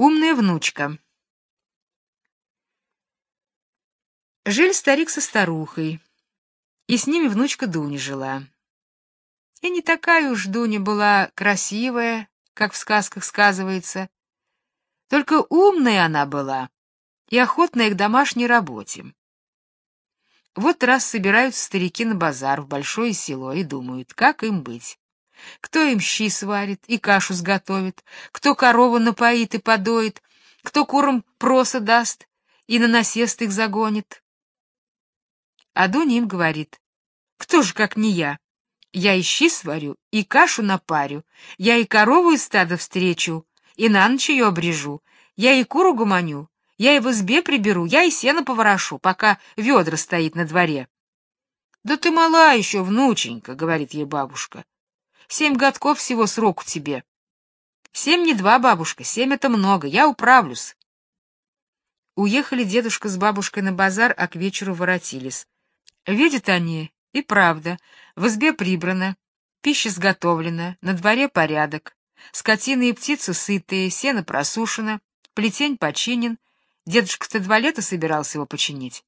Умная внучка. Жили старик со старухой, и с ними внучка Дуня жила. И не такая уж Дуня была красивая, как в сказках сказывается, только умная она была и охотная к домашней работе. Вот раз собираются старики на базар в большое село и думают, как им быть. Кто им щи сварит и кашу сготовит, кто корову напоит и подоит, кто курам проса даст и на насест их загонит. А Дуня им говорит, кто же, как не я? Я и щи сварю, и кашу напарю, я и корову из стада встречу, и на ночь ее обрежу, я и куру гуманю, я и в избе приберу, я и сено поворошу, пока ведра стоит на дворе. — Да ты мала еще, внученька, — говорит ей бабушка. Семь годков всего сроку тебе. Семь не два, бабушка, семь — это много, я управлюсь. Уехали дедушка с бабушкой на базар, а к вечеру воротились. Видят они, и правда, в избе прибрано, пища сготовлена, на дворе порядок, скотины и птицы сытые, сено просушено, плетень починен, дедушка-то два лета собирался его починить.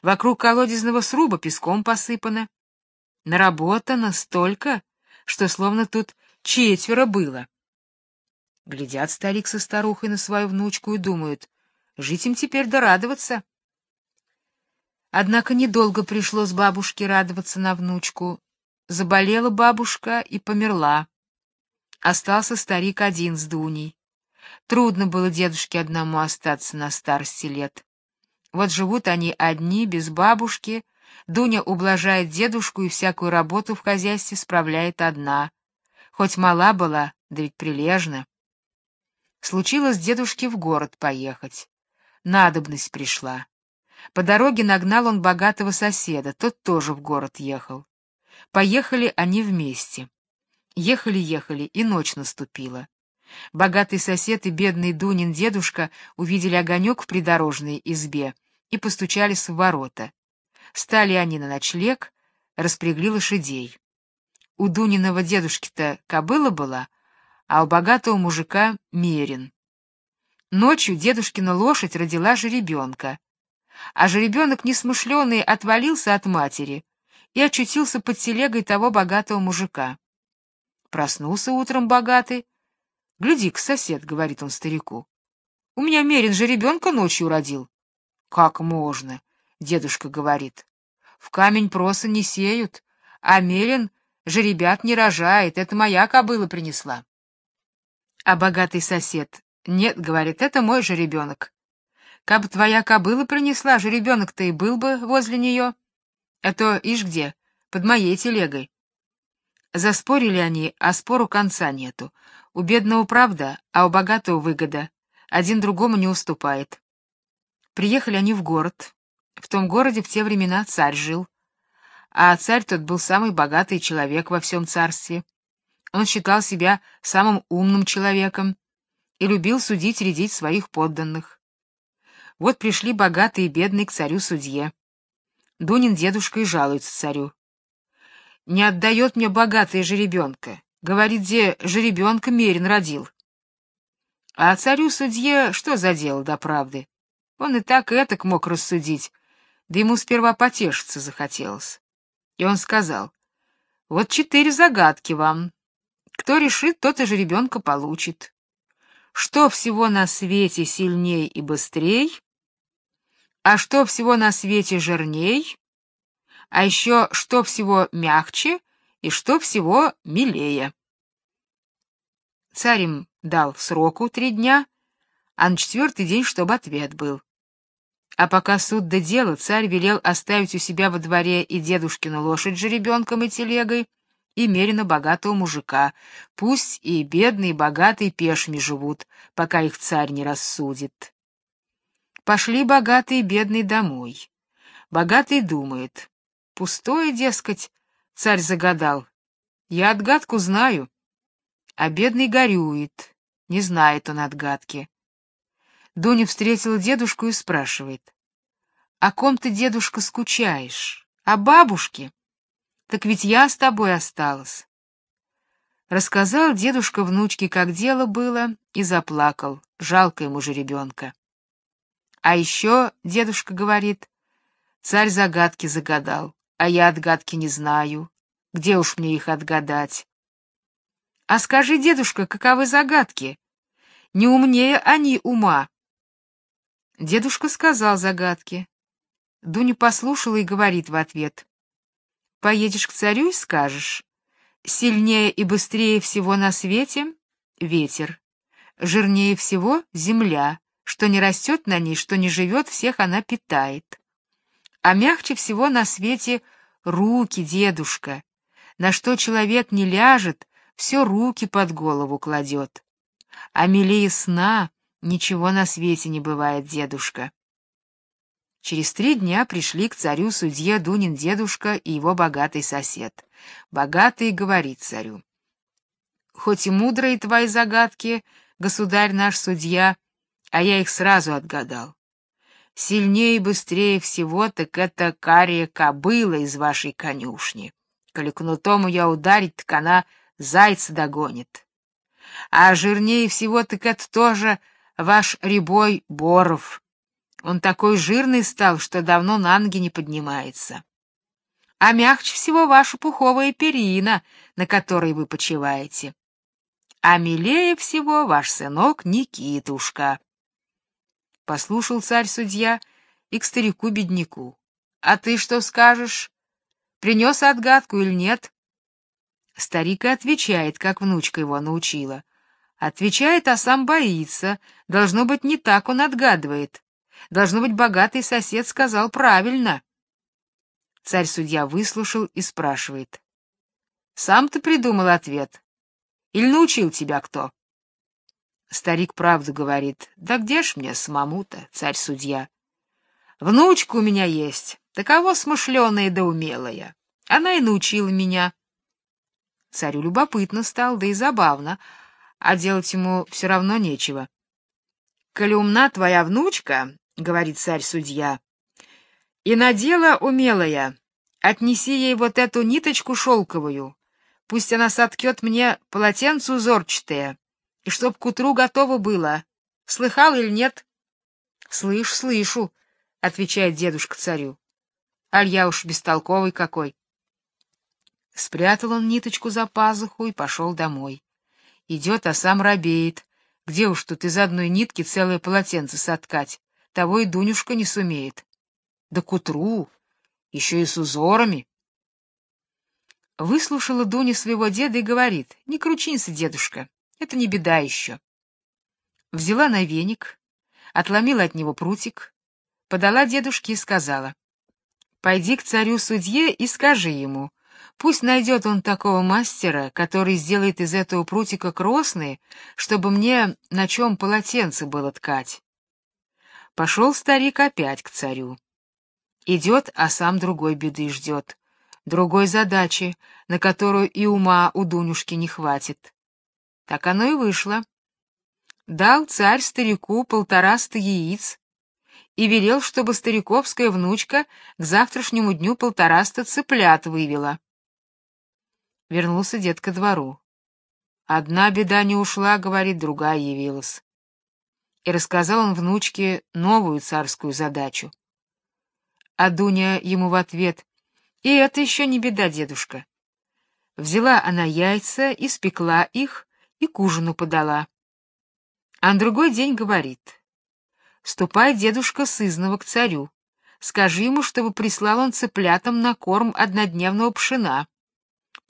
Вокруг колодезного сруба песком посыпано. Наработано столько, что словно тут четверо было. Глядят старик со старухой на свою внучку и думают, жить им теперь да радоваться. Однако недолго пришлось бабушке радоваться на внучку. Заболела бабушка и померла. Остался старик один с Дуней. Трудно было дедушке одному остаться на старости лет. Вот живут они одни, без бабушки, Дуня ублажает дедушку и всякую работу в хозяйстве справляет одна. Хоть мала была, да ведь прилежна. Случилось дедушке в город поехать. Надобность пришла. По дороге нагнал он богатого соседа, тот тоже в город ехал. Поехали они вместе. Ехали-ехали, и ночь наступила. Богатый сосед и бедный Дунин дедушка увидели огонек в придорожной избе и постучались в ворота. Стали они на ночлег, распрягли лошадей. У Дуниного дедушки-то кобыла была, а у богатого мужика — мерин. Ночью дедушкина лошадь родила жеребенка, а жеребенок несмышленый отвалился от матери и очутился под телегой того богатого мужика. Проснулся утром богатый. — Гляди-ка, сосед, — говорит он старику, — у меня мерин жеребенка ночью родил. — Как можно? Дедушка говорит. В камень проса не сеют, а Мерин жеребят не рожает, это моя кобыла принесла. А богатый сосед, нет, говорит, это мой жеребенок. Каб твоя кобыла принесла, жеребенок-то и был бы возле нее. А то, ишь где, под моей телегой. Заспорили они, а спору конца нету. У бедного правда, а у богатого выгода. Один другому не уступает. Приехали они в город, в том городе в те времена царь жил. А царь тот был самый богатый человек во всем царстве. Он считал себя самым умным человеком и любил судить и рядить своих подданных. Вот пришли богатые и бедные к царю-судье. Дунин дедушка и жалуется царю. «Не отдает мне богатая жеребенка. Говорит, где жеребенка Мерин родил». А царю-судье что за дело до правды? Он и так и этак мог рассудить, да ему сперва потешиться захотелось. И он сказал, «Вот четыре загадки вам. Кто решит, тот и жеребенка получит. Что всего на свете сильней и быстрей? А что всего на свете жирней? А еще что всего мягче и что всего милее?» Царь им дал сроку три дня, а на четвертый день, чтобы ответ был. А пока суд до дела, царь велел оставить у себя во дворе и дедушкину лошадь жеребенком и телегой, и мерено богатого мужика. Пусть и бедные, и богатые пешими живут, пока их царь не рассудит. Пошли богатые и бедные домой. Богатый думает. Пустое, дескать, царь загадал. Я отгадку знаю. А бедный горюет. Не знает он отгадки. Дуня встретила дедушку и спрашивает. — О ком ты, дедушка, скучаешь? О бабушке? Так ведь я с тобой осталась. Рассказал дедушка внучке, как дело было, и заплакал, жалко ему же ребенка. А еще дедушка говорит, царь загадки загадал, а я отгадки не знаю. Где уж мне их отгадать? А скажи, дедушка, каковы загадки? Не умнее они ума. Дедушка сказал загадки. Дуня послушала и говорит в ответ. Поедешь к царю и скажешь. Сильнее и быстрее всего на свете — ветер. Жирнее всего — земля. Что не растет на ней, что не живет, всех она питает. А мягче всего на свете — руки, дедушка. На что человек не ляжет, все руки под голову кладет. А милее сна ничего на свете не бывает, дедушка. Через три дня пришли к царю судья Дунин дедушка и его богатый сосед. Богатый говорит царю. «Хоть и мудрые твои загадки, государь наш судья, а я их сразу отгадал. Сильнее и быстрее всего так это кария кобыла из вашей конюшни. Коли кнутом я ударить, так она зайца догонит. А жирнее всего так это тоже ваш рябой Боров. Он такой жирный стал, что давно на ноги не поднимается. А мягче всего ваша пуховая перина, на которой вы почиваете. А милее всего ваш сынок Никитушка. Послушал царь-судья и к старику-бедняку. А ты что скажешь? Принес отгадку или нет? Старик и отвечает, как внучка его научила. Отвечает, а сам боится. Должно быть, не так он отгадывает. Должно быть, богатый сосед сказал правильно. Царь-судья выслушал и спрашивает. «Сам ты придумал ответ? Или научил тебя кто?» Старик правду говорит. «Да где ж мне самому-то, царь-судья? Внучка у меня есть, такова смышленая да умелая. Она и научила меня». Царю любопытно стало, да и забавно, а делать ему все равно нечего. «Коли умна твоя внучка, — говорит царь-судья, — и на дело умелая, отнеси ей вот эту ниточку шелковую, пусть она соткет мне полотенце узорчатое, и чтоб к утру готово было. Слыхал или нет? — Слышь, слышу, — отвечает дедушка царю. — Аль я уж бестолковый какой. Спрятал он ниточку за пазуху и пошел домой. Идет, а сам робеет. Где уж тут из одной нитки целое полотенце соткать? того и Дунюшка не сумеет. Да к утру, еще и с узорами. Выслушала Дуня своего деда и говорит, не кручинься, дедушка, это не беда еще. Взяла на веник, отломила от него прутик, подала дедушке и сказала, пойди к царю-судье и скажи ему, пусть найдет он такого мастера, который сделает из этого прутика кросные, чтобы мне на чем полотенце было ткать. Пошел старик опять к царю. Идет, а сам другой беды ждет, другой задачи, на которую и ума у Дунюшки не хватит. Так оно и вышло. Дал царь старику полтораста яиц и велел, чтобы стариковская внучка к завтрашнему дню полтораста цыплят вывела. Вернулся дед ко двору. Одна беда не ушла, говорит, другая явилась и рассказал он внучке новую царскую задачу. А Дуня ему в ответ, «И это еще не беда, дедушка». Взяла она яйца, испекла их и к ужину подала. А на другой день говорит, «Ступай, дедушка, сызного к царю, скажи ему, чтобы прислал он цыплятам на корм однодневного пшена».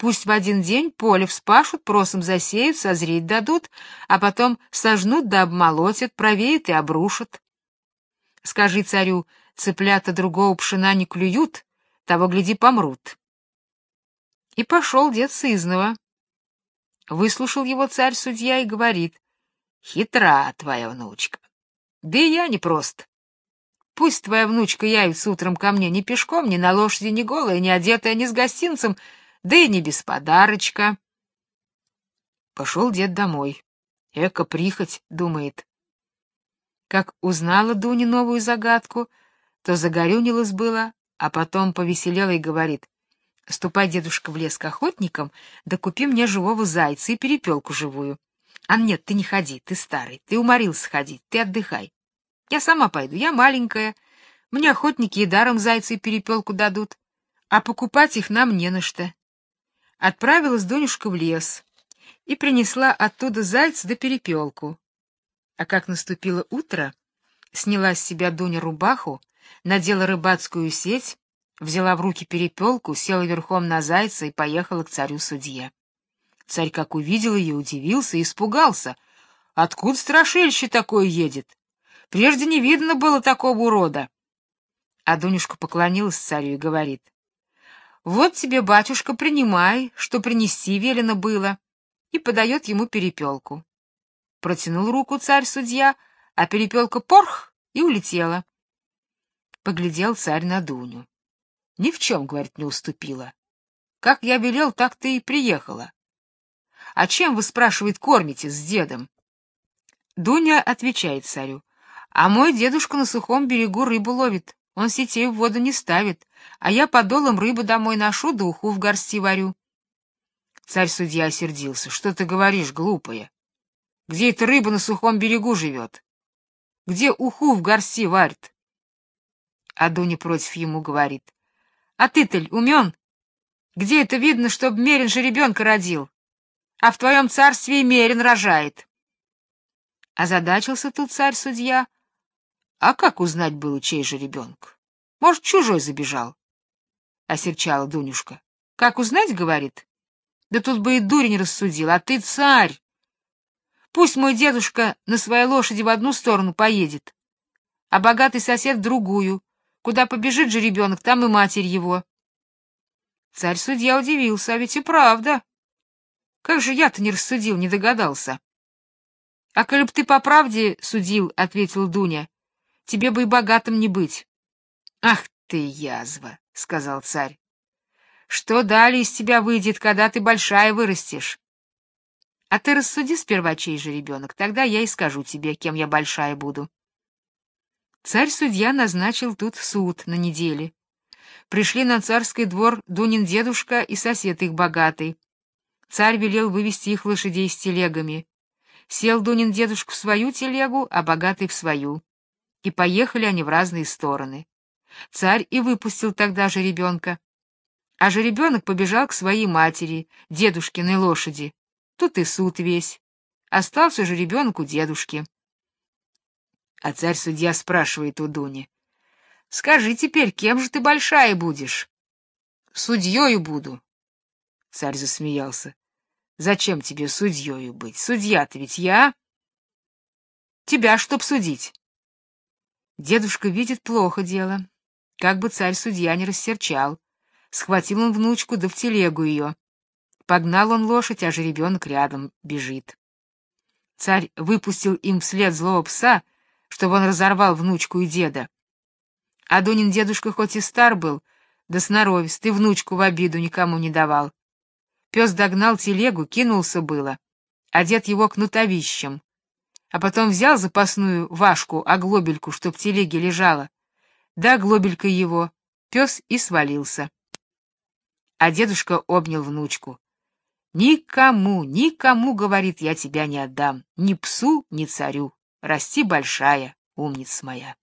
Пусть в один день поле вспашут, просом засеют, созреть дадут, а потом сожнут да обмолотят, провеют и обрушат. Скажи царю, цыплята другого пшена не клюют, того, гляди, помрут. И пошел дед сызного. Выслушал его царь-судья и говорит, хитра твоя внучка. Да и я не прост. Пусть твоя внучка явится утром ко мне ни пешком, ни на лошади, ни голая, ни одетая, ни с гостинцем, да и не без подарочка. Пошел дед домой. Эка прихоть, думает. Как узнала Дуня новую загадку, то загорюнилась было, а потом повеселела и говорит, Ступай, дедушка, в лес к охотникам, да купи мне живого зайца и перепелку живую. А нет, ты не ходи, ты старый, ты уморился ходить, ты отдыхай. Я сама пойду, я маленькая, мне охотники и даром зайца и перепелку дадут, а покупать их нам не на что. Отправилась Донюшка в лес и принесла оттуда зайца да перепелку. А как наступило утро, сняла с себя Дуня рубаху, надела рыбацкую сеть, взяла в руки перепелку, села верхом на зайца и поехала к царю-судье. Царь, как увидел ее, удивился и испугался. Откуда страшилище такое едет? Прежде не видно было такого урода. А Дунюшка поклонилась царю и говорит. Вот тебе, батюшка, принимай, что принести велено было, и подает ему перепелку. Протянул руку царь-судья, а перепелка порх и улетела. Поглядел царь на Дуню. Ни в чем, говорит, не уступила. Как я велел, так ты и приехала. А чем вы, спрашивает, кормите с дедом? Дуня отвечает царю. А мой дедушка на сухом берегу рыбу ловит. Он сетей в воду не ставит, а я подолом рыбу домой ношу, да уху в горсти варю. Царь-судья осердился. Что ты говоришь, глупая? Где эта рыба на сухом берегу живет? Где уху в горсти варит? А Дуня против ему говорит. А ты-то умен? Где это видно, чтоб Мерин же ребенка родил? А в твоем царстве и Мерин рожает. Озадачился тут царь-судья. А как узнать было, чей же ребенок? Может, чужой забежал? Осерчала Дунюшка. Как узнать, говорит? Да тут бы и дурень рассудил, а ты царь. Пусть мой дедушка на своей лошади в одну сторону поедет, а богатый сосед в другую. Куда побежит же ребенок, там и матерь его. Царь-судья удивился, а ведь и правда. Как же я-то не рассудил, не догадался. — А коли б ты по правде судил, — ответил Дуня, — тебе бы и богатым не быть. — Ах ты, язва, — сказал царь. — Что далее из тебя выйдет, когда ты большая вырастешь? А ты рассуди сперва, чей же ребенок, тогда я и скажу тебе, кем я большая буду. Царь-судья назначил тут суд на неделе. Пришли на царский двор Дунин дедушка и сосед их богатый. Царь велел вывести их лошадей с телегами. Сел Дунин дедушка в свою телегу, а богатый в свою. И поехали они в разные стороны. Царь и выпустил тогда же ребенка. А же ребенок побежал к своей матери, дедушкиной лошади. Тут и суд весь. Остался же ребенок у дедушки. А царь-судья спрашивает у Дуни. — Скажи теперь, кем же ты большая будешь? — Судьёю буду. Царь засмеялся. — Зачем тебе судьёю быть? Судья-то ведь я. Тебя чтоб судить. Дедушка видит плохо дело. Как бы царь-судья не рассерчал. Схватил он внучку, да в телегу ее. Погнал он лошадь, а жеребенок рядом бежит. Царь выпустил им вслед злого пса, чтобы он разорвал внучку и деда. А Дунин дедушка хоть и стар был, да сноровист, и внучку в обиду никому не давал. Пес догнал телегу, кинулся было, а дед его кнутовищем. А потом взял запасную вашку, оглобельку, чтоб телеге лежала. Да глобелька его, пес и свалился. А дедушка обнял внучку. Никому, никому, говорит, я тебя не отдам, ни псу, ни царю. Расти большая, умница моя.